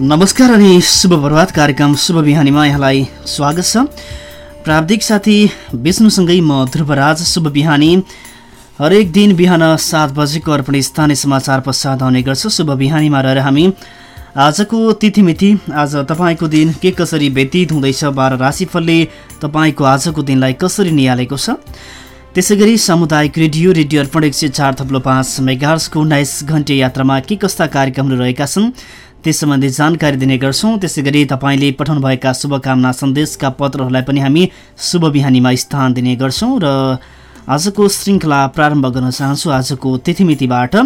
नमस्कार अनि शुभ प्रभात कार्यक्रम शुभ बिहानीमा यहाँलाई स्वागत छ। प्राविधिक साथी विष्णुसँगै म ध्रुवराज शुभ बिहानी। हरेक दिन बिहान सात बजेको अर्पण स्थानीय समाचार पश्चात आउने गर्छ। शुभ बिहानीमा रहेर हामी आजको तिथिमिति आज तपाईँको दिन के कसरी व्यतीत हुँदैछ बाह्र राशिफलले तपाईँको आजको दिनलाई कसरी निहालेको छ? त्यसै गरी सामुदायिक रेडियो रेडियो अर्पण एक सय चार थप्लो पाँच मेगार्सको उन्नाइस घन्टे यात्रामा के कस्ता कार्यक्रमहरू रहेका छन्? त्यस सम्बन्धी जानकारी दिने गर्छौँ। त्यसै गरी तपाईँले पठाउनुभएका शुभकामना सन्देशका पत्रहरूलाई पनि हामी शुभ बिहानीमा स्थान दिने गर्छौँ र आजको श्रृङ्खला प्रारम्भ गर्न चाहन्छु आजको तिथिमितिबाट।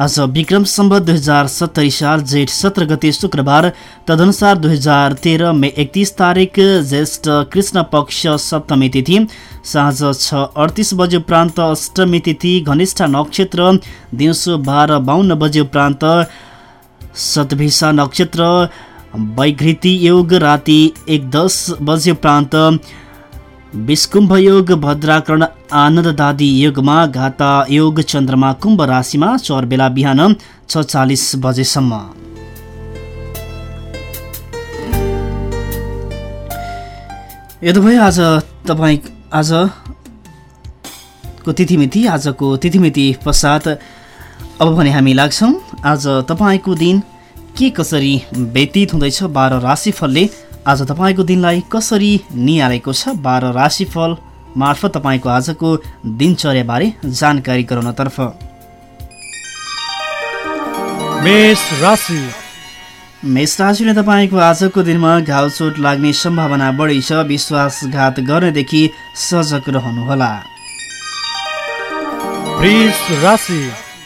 आज विक्रम सम्बत दुई हजार सत्तरी साल जेठ सत्र गते शुक्रबार तदनुसार दुई हजार तेह्र मे एकतिस तारिक ज्येष्ठ कृष्ण पक्ष सप्तमी तिथि। साँझ छ अडतिस बजे उपरान्त अष्टमी तिथि घनिष्ठ नक्षत्र दिउँसो बाह्र बाहन्न बजे उपरान्त सतभिसा नक्षत्र वैघृति योग राति एक दस बजे उपरान्त विस्कुम्भ योग भद्राकरण आनन्ददादी योगमा घाता योग चन्द्रमा कुम्भ राशिमा चौर बेला बिहान छ चालिस बजेसम्म। यदि भयो आज तपाईँ आजको तिथिमिति आजको तिथिमिति पश्चात अब भने हामी लाग्छौँ आज तपाईँको दिन के कसरी व्यतीत हुँदैछ बाह्र राशिफलले? आज तपाईँको दिनलाई कसरी निहालेको छ बाह्र राशिफल मार्फत तपाईँको आजको दिनचर्याबारे जानकारी गराउनतर्फ। मेष राशि। मेष राशिले तपाईँको आजको दिनमा घाउचोट लाग्ने सम्भावना बढी छ विश्वासघात गर्नेदेखि सजग रहनुहोला।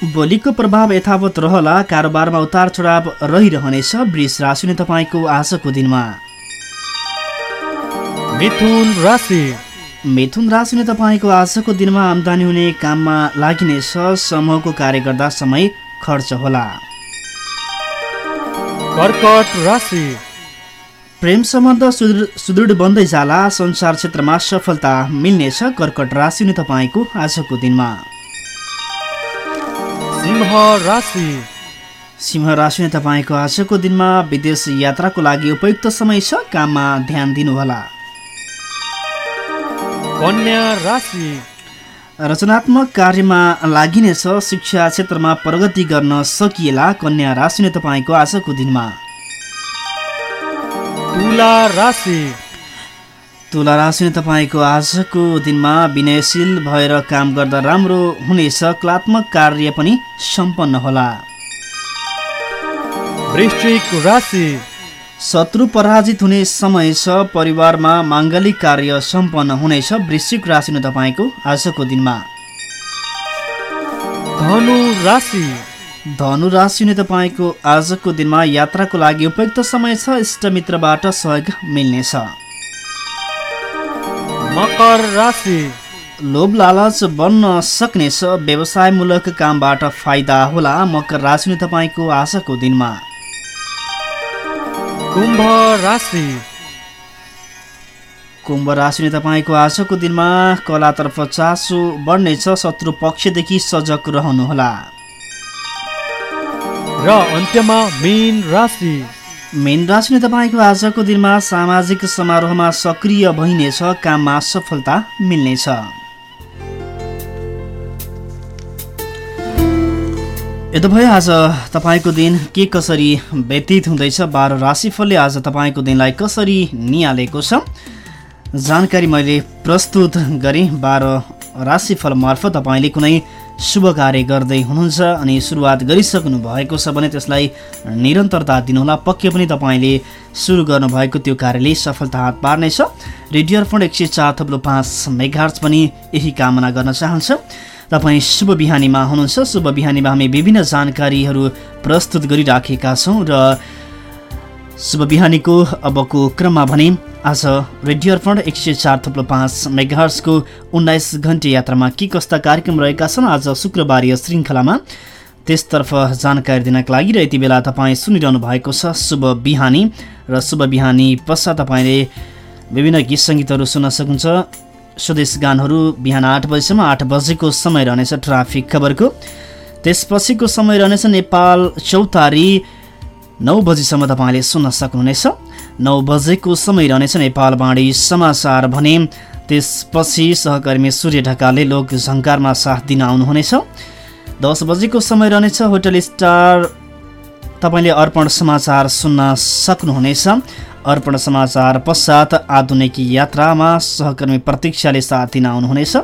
भोलिको प्रभाव यथावत रहला कारोबारमा उतार चढाव रहिरहनेछ। वृष राशि नै तपाईँको आजको दिनमा। मिथुन राशि। मिथुन राशि नै तपाईँको आजको दिनमा आमदानी हुने काममा लागिनेछ। समूहको कार्य गर्दा समय खर्च होला। कर्कट राशि। प्रेम सम्बन्ध सुदृढ बन्दै जाला। संसार क्षेत्रमा सफलता मिल्नेछ। कर्कट राशि नै तपाईँको आजको दिनमा। सिंह राशि। सिंह राशि नै तपाईँको आजको दिनमा विदेश यात्राको लागि उपयुक्त समय छ काममा ध्यान दिनुहोला। कन्या राशि। रचनात्मक कार्यमा लागिनेछ शिक्षा क्षेत्रमा प्रगति गर्न सकिएला कन्या राशि नै तपाईँको आजको दिनमा। तुला राशि। तुला राशि तपाईँको आजको दिनमा विनयशील भएर काम गर्दा राम्रो हुनेछ कलात्मक कार्य पनि सम्पन्न होला। शत्रु पराजित हुने समय छ परिवारमा माङ्गलिक कार्य सम्पन्न हुनेछ वृश्चिक राशि नै तपाईँको आजको दिनमा। धनु राशि धनु राशि नै तपाईँको आजको दिनमा यात्राको लागि उपयुक्त समय छ इष्टमित्रबाट सहयोग मिल्नेछ। मकर राशि। लोभ लालच बन्न सक्नेछ व्यवसायमूलक कामबाट फाइदा होला मकर राशि नै तपाईँको आशाको दिनमा। कुम्भ राशि। कुम्भ राशि नै तपाईँको आजको दिनमा कलातर्फ चासो बढ्नेछ शत्रु पक्षदेखि सजग रहनुहोला। र अन्त्यमा मेन राशि। मेन राशि नै तपाईँको आजको दिनमा सामाजिक समारोहमा सक्रिय भइनेछ काममा सफलता मिल्नेछ। यता भयो आज तपाईँको दिन के कसरी व्यतीत हुँदैछ बाह्र राशिफलले आज तपाईँको दिनलाई कसरी निहालेको छ? जानकारी मैले प्रस्तुत गरेँ बाह्र राशिफल मार्फत तपाईँले कुनै शुभ कार्य गर्दै हुनुहुन्छ अनि सुरुवात गरिसक्नु भएको छ भने त्यसलाई निरन्तरता दिनुहोला। पक्कै पनि तपाईँले सुरु गर्नुभएको त्यो कार्यले सफलता हात पार्नेछ। रेडियो अर्पण एक सय चार थप्लो पाँच मेघार्च पनि यही कामना गर्न चाहन्छ। तपाईँ शुभ बिहानीमा हुनुहुन्छ। शुभ बिहानीमा हामी विभिन्न जानकारीहरू प्रस्तुत गरिराखेका छौँ र शुभ बिहानीको अबको क्रममा भने आज रेडियो अर्पण एक सय चार थप्लो पाँच मेगाहर्सको उन्नाइस घन्टे यात्रामा के कस्ता कार्यक्रम रहेका छन् आज शुक्रबारीय श्रृङ्खलामा? त्यसतर्फ जानकारी दिनका लागि र यति बेला तपाईँ सुनिरहनु भएको छ शुभ बिहानी र शुभ बिहानी पश्चात तपाईँले विभिन्न गीत सङ्गीतहरू सुन्न सक्नुहुन्छ। स्वदेश गानहरू बिहान आठ बजीसम्म आठ बजेको समय रहनेछ ट्राफिक खबरको। त्यसपछिको समय रहनेछ नेपाल चौतारी नौ बजीसम्म तपाईँले सुन्न सक्नुहुनेछ। नौ बजेको समय रहनेछ नेपाल बाँडी समाचार भने त्यसपछि सहकर्मी सूर्य ढकालले लोक झङ्कारमा साथ दिन आउनुहुनेछ। दस बजेको समय रहनेछ होटल स्टार तपाईँले अर्पण समाचार सुन्न सक्नुहुनेछ। अर्पण समाचार पश्चात आधुनिक यात्रामा सहकर्मी प्रतीक्षाले साथ दिन आउनुहुनेछ।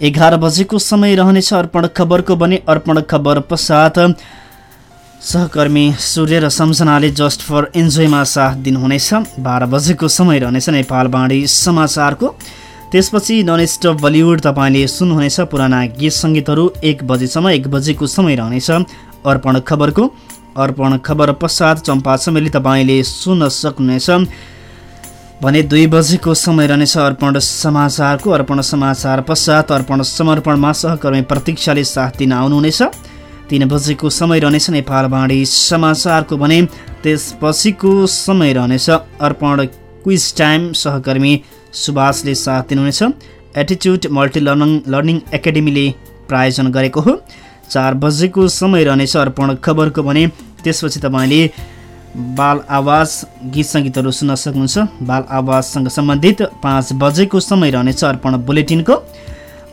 एघार बजेको समय रहनेछ अर्पण खबरको भने अर्पण खबर पश्चात सहकर्मी सूर्य र सम्झनाले जस्ट फर इन्जोयमा साथ दिनुहुनेछ। बाह्र बजेको समय रहनेछ नेपाल बाँडी समाचारको। त्यसपछि नन स्टप बलिउड तपाईँले सुन्नुहुनेछ पुराना गीत सङ्गीतहरू। एक बजीसम्म एक बजेको समय रहनेछ अर्पण खबरको। अर्पण खबर पश्चात चम्पा चमेली तपाईँले सुन्न सक्नुहुनेछ। भने दुई बजेको समय रहनेछ अर्पण समाचारको। अर्पण समाचार पश्चात अर्पण समर्पणमा सहकर्मी प्रतीक्षाले साथ दिन आउनुहुनेछ। तिन बजेको समय रहनेछ नेपाल बाँडी समाचारको भने त्यसपछिको समय रहनेछ अर्पण क्विज टाइम। सहकर्मी सुभाषले साथ दिनुहुनेछ। एटिच्युड मल्टी लर्निङ लर्निङ एकाडेमीले प्रायोजन गरेको हो। चार बजेको समय रहनेछ अर्पण खबरको भने त्यसपछि तपाईँले बाल आवाज गीत सङ्गीतहरू सुन्न सक्नुहुन्छ। बाल आवाजसँग सम्बन्धित पाँच बजेको समय रहनेछ अर्पण बुलेटिनको।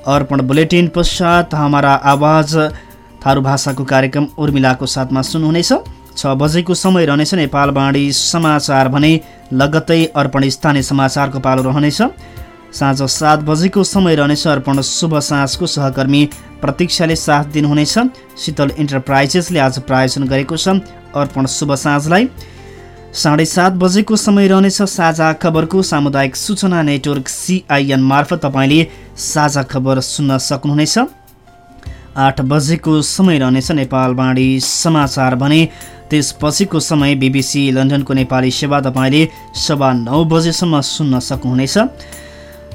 अर्पण बुलेटिन पश्चात हाम्रा आवाज थारू भाषाको कार्यक्रम उर्मिलाको साथमा सुन्नुहुनेछ। छ बजेको समय रहनेछ नेपाल समाचार भने लगत्तै अर्पण स्थानीय समाचारको पालो रहनेछ। साँझ सात बजेको समय रहनेछ अर्पण शुभ साँझको सहकर्मी प्रतीक्षाले साथ दिनुहुनेछ। शीतल इन्टरप्राइजेसले आज प्रायोजन गरेको छ अर्पण शुभ साँझलाई। साढे सात बजेको समय रहनेछ साझा खबरको सामुदायिक सूचना नेटवर्क सिआइएन मार्फत तपाईँले साझा खबर सुन्न सक्नुहुनेछ। आठ बजेको समय रहनेछ नेपाल बाँडी समाचार भने त्यसपछिको समय बिबिसी लन्डनको नेपाली सेवा तपाईँले सभा नौ बजेसम्म सुन्न सक्नुहुनेछ।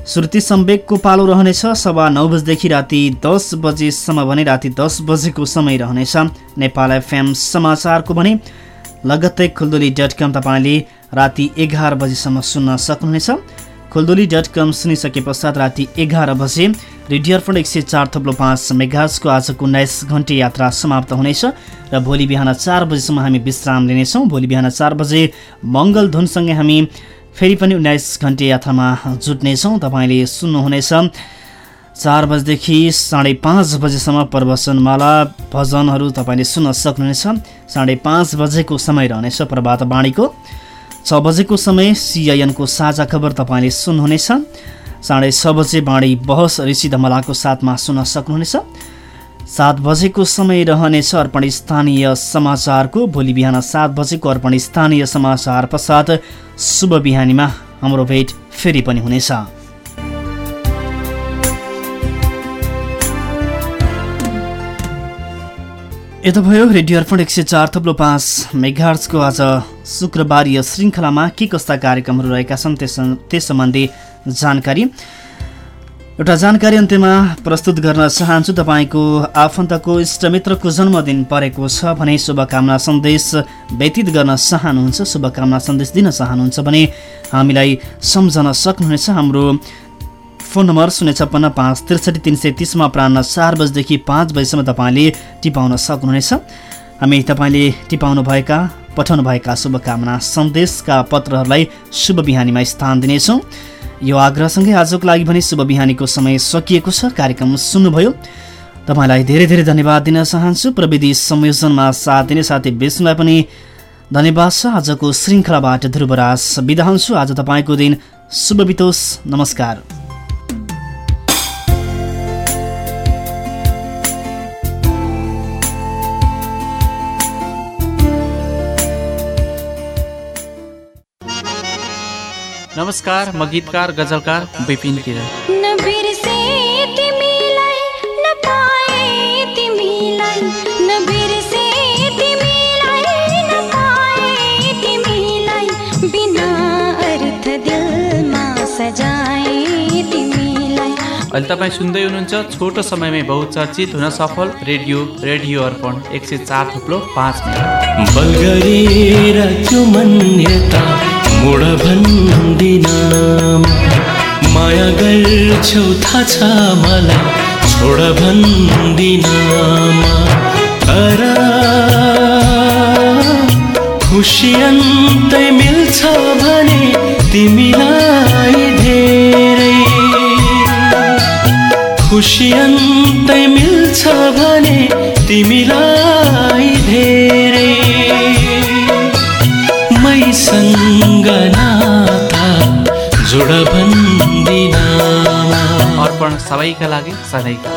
श्रुति सम्वेकको पालो रहनेछ सभा नौ बजेदेखि राति दस बजेसम्म भने राति दस बजेको समय रहनेछ। नेपाल एफएम समाचारको भने लगत्तै खुल्दुली डट कम तपाईँले राति एघार बजीसम्म सुन्न सक्नुहुनेछ। खुल्दुली डट कम सुनिसके पश्चात राति एघार बजे रेडियो अर्पण एक सय चार थप्लो पाँच मेघाजको आजको उन्नाइस घन्टे यात्रा समाप्त हुनेछ र भोलि बिहान चार बजीसम्म हामी विश्राम लिनेछौँ। भोलि बिहान चार बजे मङ्गल धुनसँगै हामी फेरि पनि उन्नाइस घन्टे यात्रामा जुट्नेछौँ। तपाईँले सुन्नुहुनेछ चार बजेदेखि साढे पाँच बजेसम्म प्रवचनमाला भजनहरू तपाईँले सुन्न सक्नुहुनेछ। साढे पाँच बजेको समय रहनेछ प्रभात बाणीको। छ बजेको समय सिआइएनको साझा खबर तपाईँले सुन्नुहुनेछ। साढे छ बजे बाँडी बहस ऋषि धमलाको साथमा सुन्न सक्नुहुनेछ। सात बजेको समय रहनेछ अर्पण स्थानीय समाचारको। भोलि बिहान सात बजेको अर्पण स्थानीय समाचार पश्चात शुभ बिहानीमा हाम्रो भेट फेरि पनि हुनेछ। यता भयो रेडियो अर्पण एक सय चार थप्लो पाँच मेघार्सको आज शुक्रबारीय श्रृङ्खलामा के कस्ता कार्यक्रमहरू रहेका छन् त्यस त्यस सम्बन्धी जानकारी। एउटा जानकारी अन्त्यमा प्रस्तुत गर्न चाहन्छु तपाईँको आफन्तको इष्टमित्रको जन्मदिन परेको छ भने शुभकामना सन्देश व्यतीत गर्न चाहनुहुन्छ शुभकामना सन्देश दिन चाहनुहुन्छ भने हामीलाई सम्झन सक्नुहुनेछ। हाम्रो फोन नम्बर शून्य छप्पन्न पाँच त्रिसठी तिन सय तिसमा अपरान्न चार बजीदेखि पाँच बजीसम्म तपाईँले टिपाउन सक्नुहुनेछ। हामी तपाईँले टिपाउनुभएका पठाउनुभएका शुभकामना सन्देशका पत्रहरूलाई शुभ बिहानीमा स्थान दिनेछौँ। यो आग्रहसँगै आजको लागि भने शुभ बिहानीको समय सकिएको छ। कार्यक्रम सुन्नुभयो। तपाईँलाई धेरै धेरै धन्यवाद दिन चाहन्छु। प्रविधि संयोजनमा साथ दिने साथै विष्णुलाई पनि धन्यवाद छ। आजको श्रृङ्खलाबाट ध्रुवराज बिदा हुन्छु। आज तपाईँको दिन शुभ बितोस्। नमस्कार। नमस्कार म गीतकार गजलकार विपिन किरण। अहिले तपाईँ सुन्दै हुनुहुन्छ छोटो समयमै बहुचर्चित हुन सफल रेडियो रेडियो अर्पण एक सय चार थुप्लो पाँच मेगा मोड भन्दिन माया गर्छौ छ मलाई छोड भन्दिन तर खुसी अन्तै मिल्छ भने तिमीलाई धेरै। खुसी अन्तै मिल्छ भने तिमीलाई अर्पण सबैका लागि सधैँका।